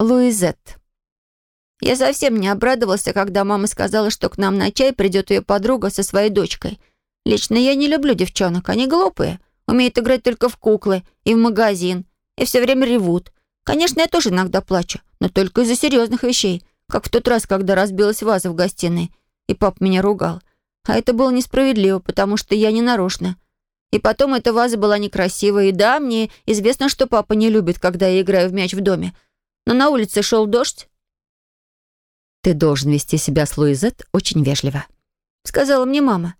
Луизет. Я совсем не обрадовался, когда мама сказала, что к нам на чай придет ее подруга со своей дочкой. Лично я не люблю девчонок, они глупые, умеют играть только в куклы и в магазин, и все время ревут. Конечно, я тоже иногда плачу, но только из-за серьезных вещей, как в тот раз, когда разбилась ваза в гостиной, и папа меня ругал. А это было несправедливо, потому что я не нарочно. И потом эта ваза была некрасивая, и да, мне известно, что папа не любит, когда я играю в мяч в доме. Но на улице шел дождь. «Ты должен вести себя с Луизет очень вежливо», — сказала мне мама.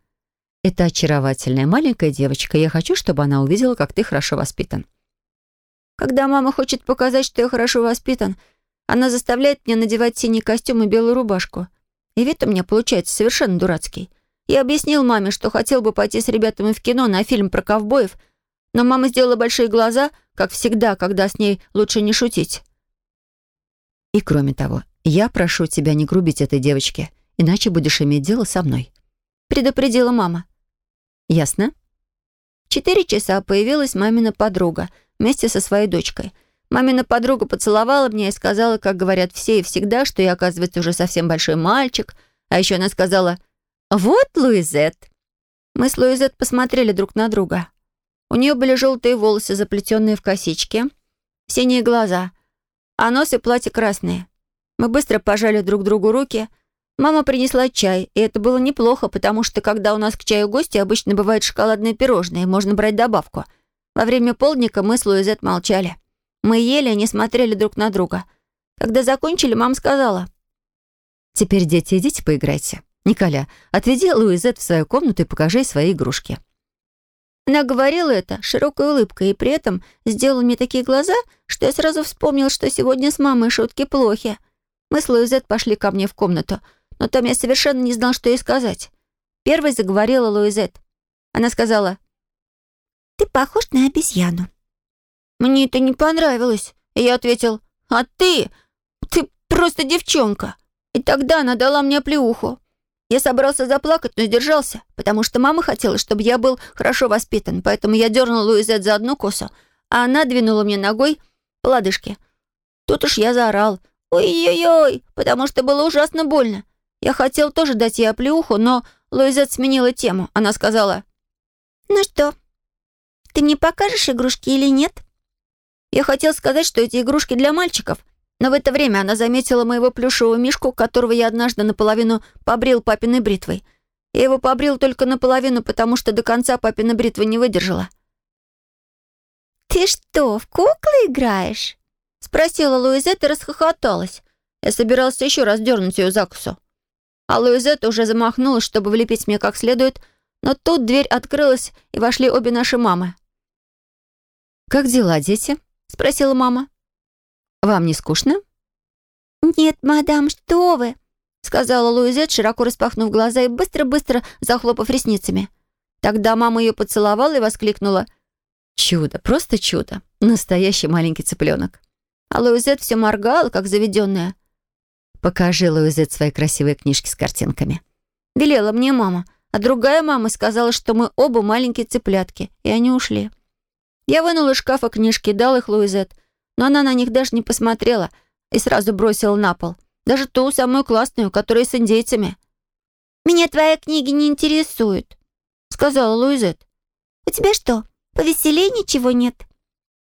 «Это очаровательная маленькая девочка. Я хочу, чтобы она увидела, как ты хорошо воспитан». Когда мама хочет показать, что я хорошо воспитан, она заставляет меня надевать синий костюм и белую рубашку. И вид у меня получается совершенно дурацкий. Я объяснил маме, что хотел бы пойти с ребятами в кино на фильм про ковбоев, но мама сделала большие глаза, как всегда, когда с ней лучше не шутить. И кроме того, я прошу тебя не грубить этой девочке, иначе будешь иметь дело со мной. Предупредила мама. Ясно? В четыре часа появилась мамина подруга вместе со своей дочкой. Мамина подруга поцеловала меня и сказала, как говорят все и всегда, что я, оказывается, уже совсем большой мальчик. А еще она сказала «Вот Луизет». Мы с Луизет посмотрели друг на друга. У нее были желтые волосы, заплетенные в косички, синие глаза, а нос и платье красные. Мы быстро пожали друг другу руки. Мама принесла чай, и это было неплохо, потому что, когда у нас к чаю гости, обычно бывают шоколадные пирожные, можно брать добавку. Во время полдника мы с Луизет молчали. Мы ели и не смотрели друг на друга. Когда закончили, мама сказала. «Теперь, дети, идите поиграйте. Николя, отведи Луизет в свою комнату и покажи свои игрушки». Она говорила это широкой улыбкой и при этом сделала мне такие глаза, что я сразу вспомнил, что сегодня с мамой шутки плохи. Мы с Луизет пошли ко мне в комнату, но там я совершенно не знал, что ей сказать. Первой заговорила Луизет. Она сказала, «Ты похож на обезьяну». Мне это не понравилось. И я ответил, «А ты? Ты просто девчонка». И тогда она дала мне плеуху. Я собрался заплакать, но сдержался, потому что мама хотела, чтобы я был хорошо воспитан, поэтому я дернул Луизет за одну косу, а она двинула мне ногой по лодыжке. Тут уж я заорал «Ой-ой-ой!», потому что было ужасно больно. Я хотел тоже дать ей оплеуху, но Луизет сменила тему. Она сказала «Ну что, ты мне покажешь игрушки или нет?» Я хотел сказать, что эти игрушки для мальчиков, но в это время она заметила моего плюшевого мишку, которого я однажды наполовину побрил папиной бритвой. Я его побрил только наполовину, потому что до конца папина бритва не выдержала. «Ты что, в куклы играешь?» — спросила Луизет и расхохоталась. Я собирался еще раз дернуть ее за косу. А Луизет уже замахнулась, чтобы влепить мне как следует, но тут дверь открылась, и вошли обе наши мамы. «Как дела, дети?» — спросила мама. «Вам не скучно?» «Нет, мадам, что вы!» — сказала Луизет, широко распахнув глаза и быстро-быстро захлопав ресницами. Тогда мама ее поцеловала и воскликнула. «Чудо, просто чудо! Настоящий маленький цыпленок!» А Луизет все моргала, как заведенная. «Покажи, Луизет, свои красивые книжки с картинками». Велела мне мама, а другая мама сказала, что мы оба маленькие цыплятки, и они ушли. Я вынула из шкафа книжки, дал их Луизет, но она на них даже не посмотрела и сразу бросила на пол. Даже ту самую классную, которая с индейцами. «Меня твои книги не интересуют», — сказала Луизет. «У тебя что, повеселее ничего нет?»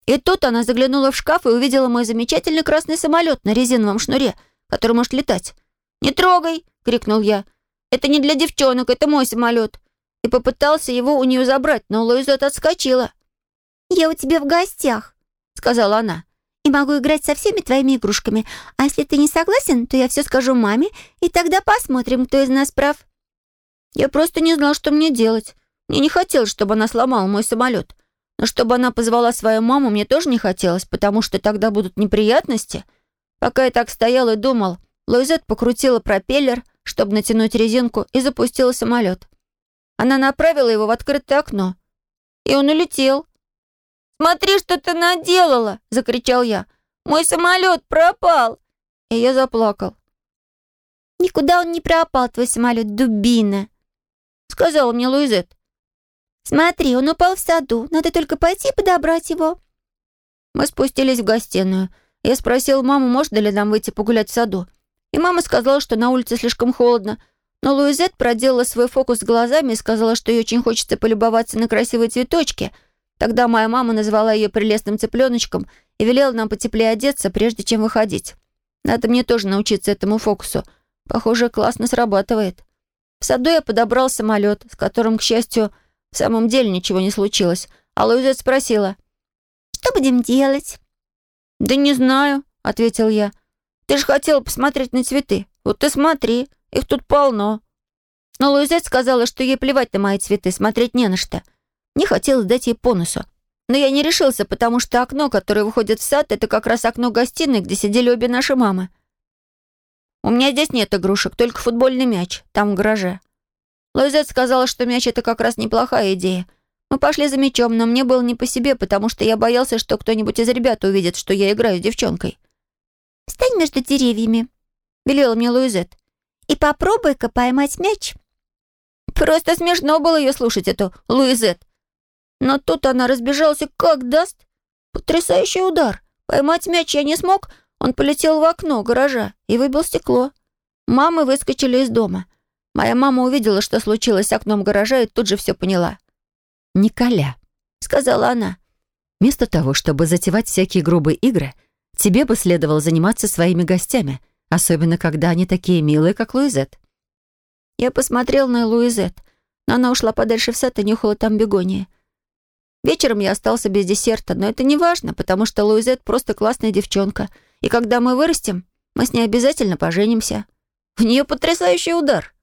И тут она заглянула в шкаф и увидела мой замечательный красный самолет на резиновом шнуре, который может летать. «Не трогай!» — крикнул я. «Это не для девчонок, это мой самолет!» И попытался его у нее забрать, но Луизет отскочила. «Я у тебя в гостях», — сказала она и могу играть со всеми твоими игрушками. А если ты не согласен, то я все скажу маме, и тогда посмотрим, кто из нас прав». Я просто не знал, что мне делать. Мне не хотелось, чтобы она сломала мой самолет. Но чтобы она позвала свою маму, мне тоже не хотелось, потому что тогда будут неприятности. Пока я так стоял и думал, Луизет покрутила пропеллер, чтобы натянуть резинку, и запустила самолет. Она направила его в открытое окно. И он улетел. «Смотри, что ты наделала!» — закричал я. «Мой самолет пропал!» И я заплакал. «Никуда он не пропал, твой самолет, дубина!» — сказала мне Луизет. «Смотри, он упал в саду. Надо только пойти подобрать его». Мы спустились в гостиную. Я спросил маму, можно ли нам выйти погулять в саду. И мама сказала, что на улице слишком холодно. Но Луизет проделала свой фокус с глазами и сказала, что ей очень хочется полюбоваться на красивые цветочки. Тогда моя мама назвала ее прелестным цыпленочком и велела нам потеплее одеться, прежде чем выходить. Надо мне тоже научиться этому фокусу. Похоже, классно срабатывает. В саду я подобрал самолет, с которым, к счастью, в самом деле ничего не случилось. А Луизет спросила, «Что будем делать?» «Да не знаю», — ответил я. «Ты же хотела посмотреть на цветы. Вот ты смотри, их тут полно». Но Луизет сказала, что ей плевать на мои цветы, смотреть не на что. Не хотелось дать ей по носу. Но я не решился, потому что окно, которое выходит в сад, это как раз окно гостиной, где сидели обе наши мамы. У меня здесь нет игрушек, только футбольный мяч, там в гараже. Луизет сказала, что мяч — это как раз неплохая идея. Мы пошли за мячом, но мне было не по себе, потому что я боялся, что кто-нибудь из ребят увидит, что я играю с девчонкой. «Встань между деревьями», — велела мне Луизет, «и попробуй-ка поймать мяч». Просто смешно было ее слушать, эту Луизет. Но тут она разбежалась и как даст. Потрясающий удар. Поймать мяч я не смог, он полетел в окно гаража и выбил стекло. Мамы выскочили из дома. Моя мама увидела, что случилось с окном гаража, и тут же все поняла. «Николя», — сказала она. «Вместо того, чтобы затевать всякие грубые игры, тебе бы следовало заниматься своими гостями, особенно когда они такие милые, как Луизет». Я посмотрел на Луизет, но она ушла подальше в сад и нюхала там бегонии. Вечером я остался без десерта, но это не важно, потому что Луизет просто классная девчонка, и когда мы вырастем, мы с ней обязательно поженимся. У нее потрясающий удар.